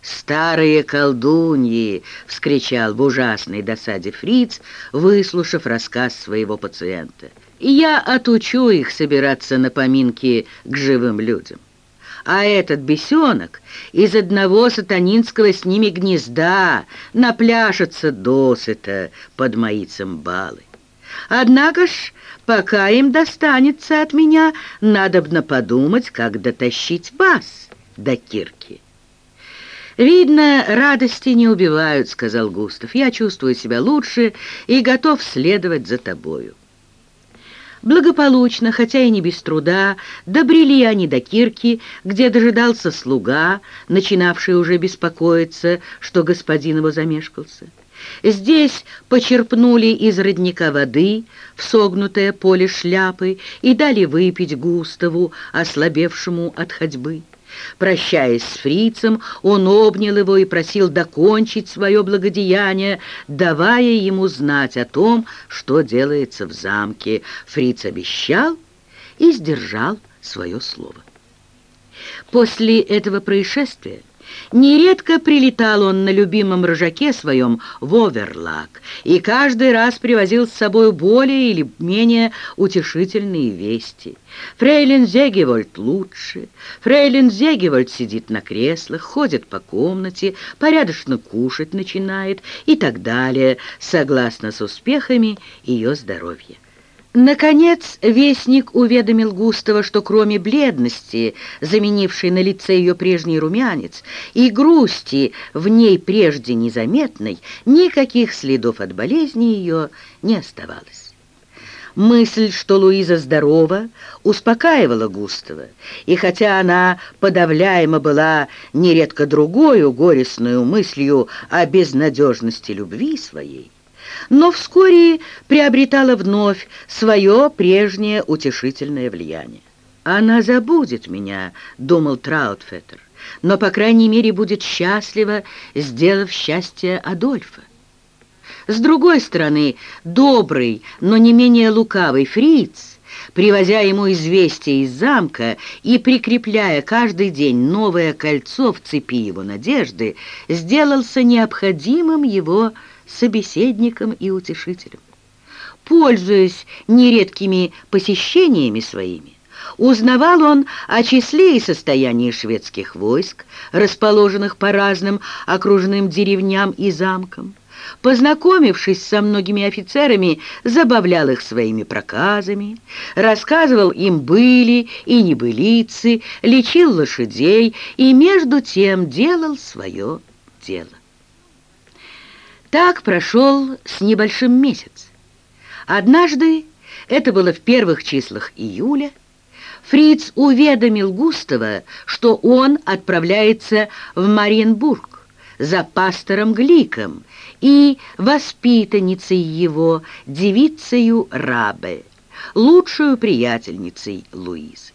«Старые колдуньи!» — вскричал в ужасной досаде фриц, выслушав рассказ своего пациента. «Я отучу их собираться на поминки к живым людям. А этот бесенок из одного сатанинского с ними гнезда напляшется досыта под мои цимбалы. Однако ж, пока им достанется от меня, надобно подумать, как дотащить бас до кирки». «Видно, радости не убивают», — сказал Густав. «Я чувствую себя лучше и готов следовать за тобою». Благополучно, хотя и не без труда, добрели они до кирки, где дожидался слуга, начинавший уже беспокоиться, что господин его замешкался. Здесь почерпнули из родника воды в согнутое поле шляпы и дали выпить Густаву, ослабевшему от ходьбы. Прощаясь с фрицем, он обнял его и просил докончить свое благодеяние, давая ему знать о том, что делается в замке. Фриц обещал и сдержал свое слово. После этого происшествия Нередко прилетал он на любимом рожаке своем в Оверлак и каждый раз привозил с собой более или менее утешительные вести. Фрейлин Зегевольд лучше, Фрейлин Зегевольд сидит на креслах, ходит по комнате, порядочно кушать начинает и так далее, согласно с успехами ее здоровья. Наконец, вестник уведомил Густава, что кроме бледности, заменившей на лице ее прежний румянец, и грусти, в ней прежде незаметной, никаких следов от болезни ее не оставалось. Мысль, что Луиза здорова, успокаивала Густава, и хотя она подавляема была нередко другою горестную мыслью о безнадежности любви своей, но вскоре приобретала вновь свое прежнее утешительное влияние. «Она забудет меня», — думал Траутфеттер, «но, по крайней мере, будет счастлива, сделав счастье Адольфа». С другой стороны, добрый, но не менее лукавый фриц, привозя ему известие из замка и прикрепляя каждый день новое кольцо в цепи его надежды, сделался необходимым его собеседником и утешителем. Пользуясь нередкими посещениями своими, узнавал он о числе и состоянии шведских войск, расположенных по разным окружным деревням и замкам. Познакомившись со многими офицерами, забавлял их своими проказами, рассказывал им были и небылицы, лечил лошадей и между тем делал свое дело. Так прошел с небольшим месяц. Однажды, это было в первых числах июля, Фриц уведомил Густава, что он отправляется в Мариенбург за пастором Гликом и воспитанницей его, девицею Рабе, лучшую приятельницей Луизы.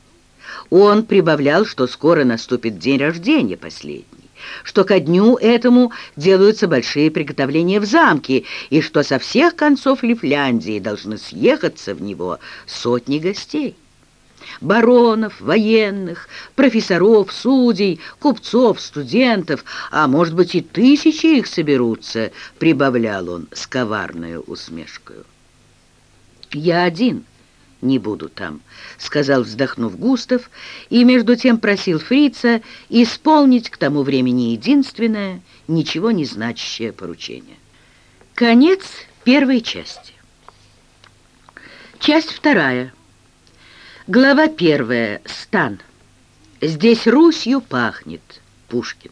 Он прибавлял, что скоро наступит день рождения последней что ко дню этому делаются большие приготовления в замке, и что со всех концов Лифляндии должны съехаться в него сотни гостей. Баронов, военных, профессоров, судей, купцов, студентов, а может быть и тысячи их соберутся, прибавлял он с коварной усмешкой. «Я один», не буду там», — сказал, вздохнув Густав, и между тем просил фрица исполнить к тому времени единственное, ничего не значащее поручение. Конец первой части. Часть вторая. Глава первая. Стан. Здесь Русью пахнет. Пушкин.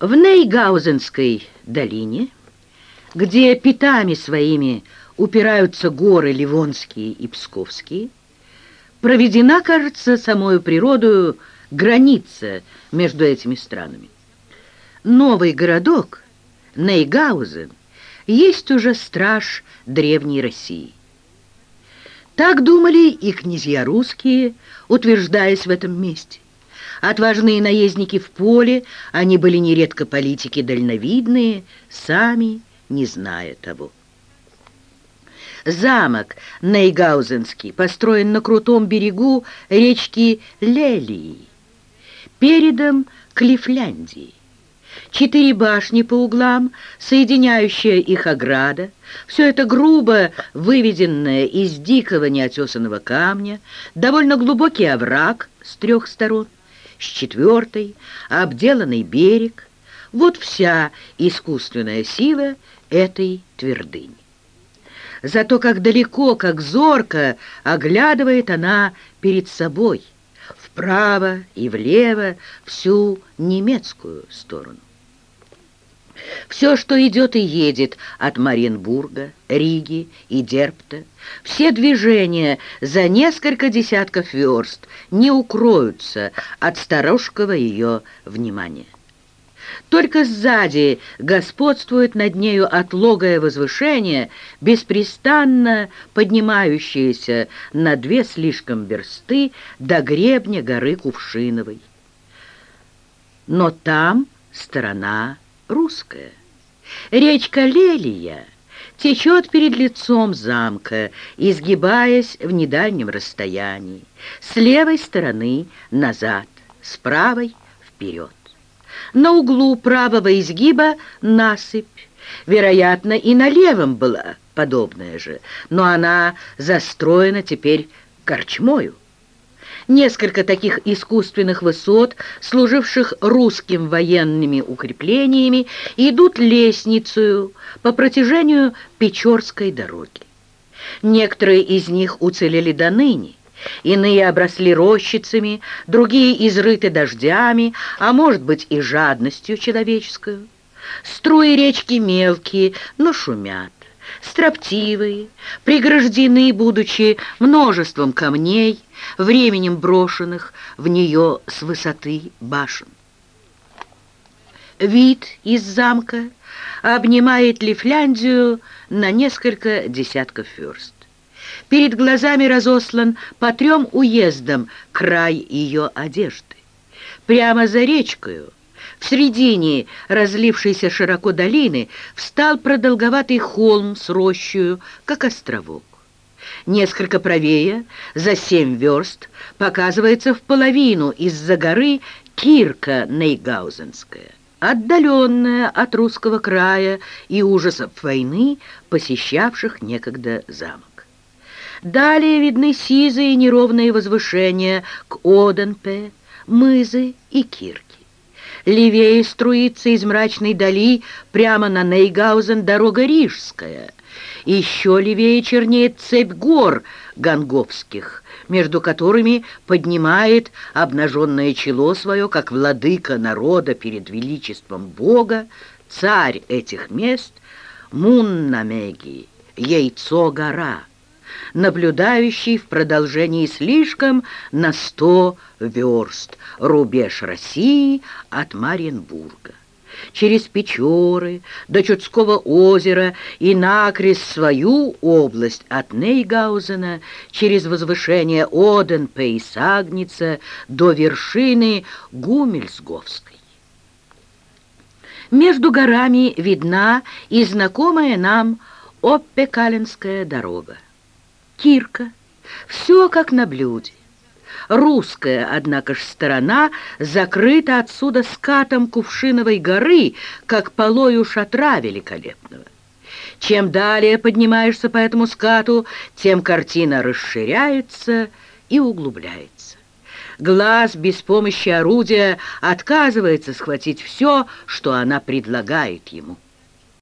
В Нейгаузенской долине, где питами своими упираются горы Ливонские и Псковские, проведена, кажется, самою природою граница между этими странами. Новый городок, Нейгаузен, есть уже страж древней России. Так думали и князья русские, утверждаясь в этом месте. Отважные наездники в поле, они были нередко политики дальновидные, сами не зная того. Замок Нейгаузенский построен на крутом берегу речки Лелии, передом Клифляндии. Четыре башни по углам, соединяющая их ограда, все это грубо выведенное из дикого неотесанного камня, довольно глубокий овраг с трех сторон, с четвертой, обделанный берег. Вот вся искусственная сила этой твердыни. Зато как далеко, как зорко оглядывает она перед собой, вправо и влево всю немецкую сторону. Все, что идет и едет от Маринбурга, Риги и Дерпта, все движения за несколько десятков верст не укроются от сторожкого ее внимания. Только сзади господствует над нею отлогое возвышение, беспрестанно поднимающееся на две слишком версты до гребня горы Кувшиновой. Но там сторона русская. Речка Лелия течет перед лицом замка, изгибаясь в недальнем расстоянии, с левой стороны назад, с правой вперед. На углу правого изгиба насыпь. Вероятно, и на левом была подобная же, но она застроена теперь корчмою. Несколько таких искусственных высот, служивших русским военными укреплениями, идут лестницей по протяжению Печорской дороги. Некоторые из них уцелели до ныне, Иные обросли рощицами, другие изрыты дождями, а может быть и жадностью человеческую. Струи речки мелкие, но шумят, строптивые, приграждены, будучи множеством камней, временем брошенных в нее с высоты башен. Вид из замка обнимает Лифляндию на несколько десятков верст. Перед глазами разослан по трем уездам край ее одежды. Прямо за речкою, в середине разлившейся широко долины, встал продолговатый холм с рощою, как островок. Несколько правее, за семь верст, показывается в половину из-за горы Кирка Нейгаузенская, отдаленная от русского края и ужасов войны, посещавших некогда замок. Далее видны сизые неровные возвышения к Оденпе, Мызы и Кирки. Левее струится из мрачной дали прямо на Нейгаузен дорога Рижская. Еще левее чернеет цепь гор Гонговских, между которыми поднимает обнаженное чело свое, как владыка народа перед величеством Бога, царь этих мест Муннамеги, Яйцо-гора наблюдающий в продолжении слишком на сто верст рубеж России от Маренбурга. Через Печоры до Чудского озера и накрест свою область от Нейгаузена через возвышение Оденпе и Сагница до вершины Гумельсговской. Между горами видна и знакомая нам Оппекаленская дорога. Кирка. Все как на блюде. Русская, однако ж, сторона закрыта отсюда скатом Кувшиновой горы, как полою шатра великолепного. Чем далее поднимаешься по этому скату, тем картина расширяется и углубляется. Глаз без помощи орудия отказывается схватить все, что она предлагает ему.